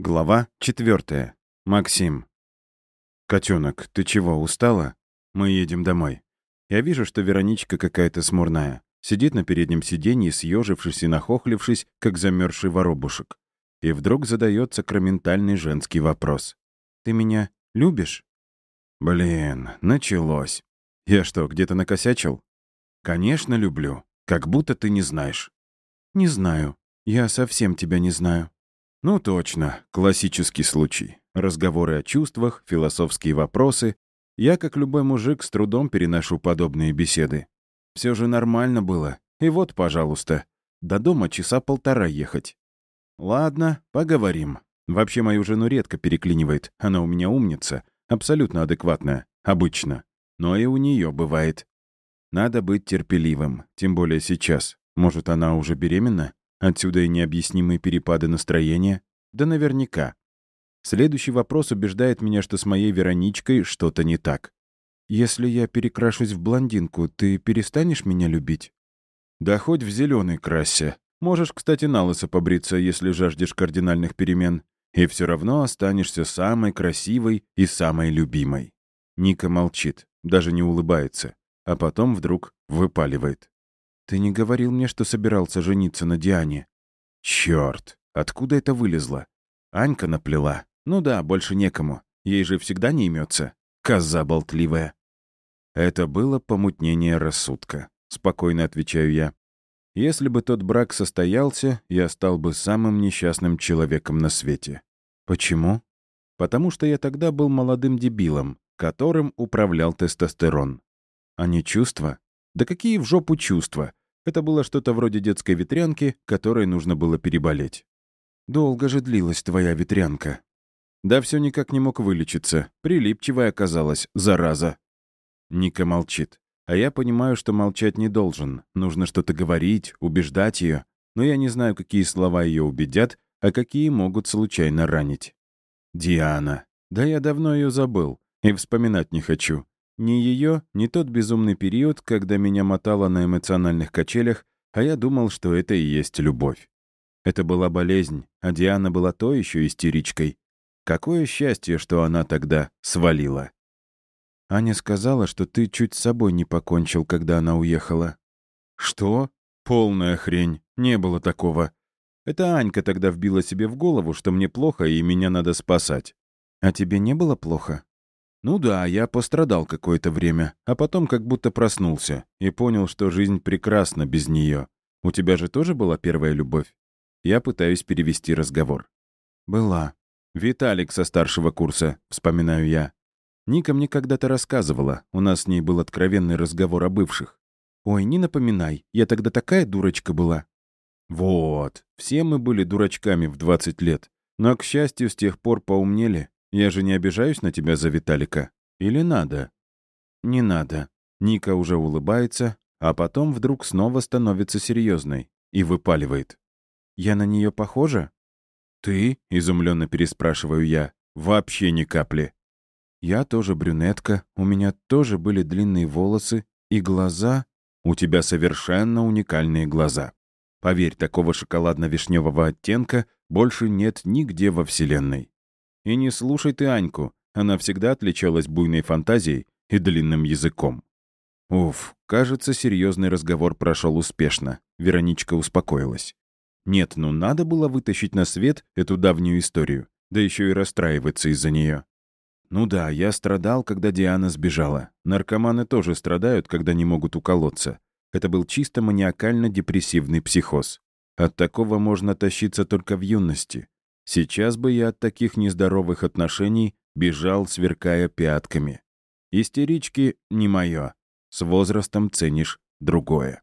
Глава четвертая. Максим. «Котенок, ты чего, устала? Мы едем домой. Я вижу, что Вероничка какая-то смурная. Сидит на переднем сиденье, съежившись и нахохлившись, как замерзший воробушек. И вдруг задает сакраментальный женский вопрос. «Ты меня любишь?» «Блин, началось. Я что, где-то накосячил?» «Конечно, люблю. Как будто ты не знаешь». «Не знаю. Я совсем тебя не знаю». Ну точно, классический случай. Разговоры о чувствах, философские вопросы. Я, как любой мужик, с трудом переношу подобные беседы. Все же нормально было. И вот, пожалуйста, до дома часа полтора ехать. Ладно, поговорим. Вообще мою жену редко переклинивает. Она у меня умница, абсолютно адекватная, обычно. Но и у нее бывает. Надо быть терпеливым, тем более сейчас. Может, она уже беременна? Отсюда и необъяснимые перепады настроения. Да наверняка. Следующий вопрос убеждает меня, что с моей Вероничкой что-то не так. «Если я перекрашусь в блондинку, ты перестанешь меня любить?» «Да хоть в зеленый красься. Можешь, кстати, на лысо побриться, если жаждешь кардинальных перемен. И все равно останешься самой красивой и самой любимой». Ника молчит, даже не улыбается, а потом вдруг выпаливает. «Ты не говорил мне, что собирался жениться на Диане?» «Чёрт! Откуда это вылезло? Анька наплела. Ну да, больше некому. Ей же всегда не имется. Коза болтливая». «Это было помутнение рассудка», — спокойно отвечаю я. «Если бы тот брак состоялся, я стал бы самым несчастным человеком на свете». «Почему?» «Потому что я тогда был молодым дебилом, которым управлял тестостерон». «А не чувства?» «Да какие в жопу чувства? Это было что-то вроде детской ветрянки, которой нужно было переболеть. «Долго же длилась твоя ветрянка». Да все никак не мог вылечиться. Прилипчивая оказалась, зараза. Ника молчит. А я понимаю, что молчать не должен. Нужно что-то говорить, убеждать ее. Но я не знаю, какие слова ее убедят, а какие могут случайно ранить. Диана. Да я давно ее забыл. И вспоминать не хочу. Ни ее, ни тот безумный период, когда меня мотало на эмоциональных качелях, а я думал, что это и есть любовь. Это была болезнь, а Диана была то еще истеричкой. Какое счастье, что она тогда свалила. Аня сказала, что ты чуть с собой не покончил, когда она уехала. Что? Полная хрень. Не было такого. Это Анька тогда вбила себе в голову, что мне плохо и меня надо спасать. А тебе не было плохо? Ну да, я пострадал какое-то время, а потом как будто проснулся и понял, что жизнь прекрасна без нее. У тебя же тоже была первая любовь? Я пытаюсь перевести разговор. Была. Виталик со старшего курса, вспоминаю я. Ника мне когда-то рассказывала, у нас с ней был откровенный разговор о бывших. Ой, не напоминай, я тогда такая дурочка была. Вот, все мы были дурачками в 20 лет, но, к счастью, с тех пор поумнели я же не обижаюсь на тебя за Виталика. Или надо? Не надо. Ника уже улыбается, а потом вдруг снова становится серьезной и выпаливает. Я на нее похожа? Ты? изумленно переспрашиваю я. Вообще ни капли. Я тоже брюнетка, у меня тоже были длинные волосы и глаза. У тебя совершенно уникальные глаза. Поверь, такого шоколадно-вишневого оттенка больше нет нигде во Вселенной. И не слушай ты Аньку, она всегда отличалась буйной фантазией и длинным языком. Уф, кажется, серьезный разговор прошел успешно. Вероничка успокоилась. Нет, ну надо было вытащить на свет эту давнюю историю, да еще и расстраиваться из-за нее. Ну да, я страдал, когда Диана сбежала. Наркоманы тоже страдают, когда не могут уколоться. Это был чисто маниакально-депрессивный психоз. От такого можно тащиться только в юности. Сейчас бы я от таких нездоровых отношений бежал, сверкая пятками. Истерички — не мое. С возрастом ценишь другое.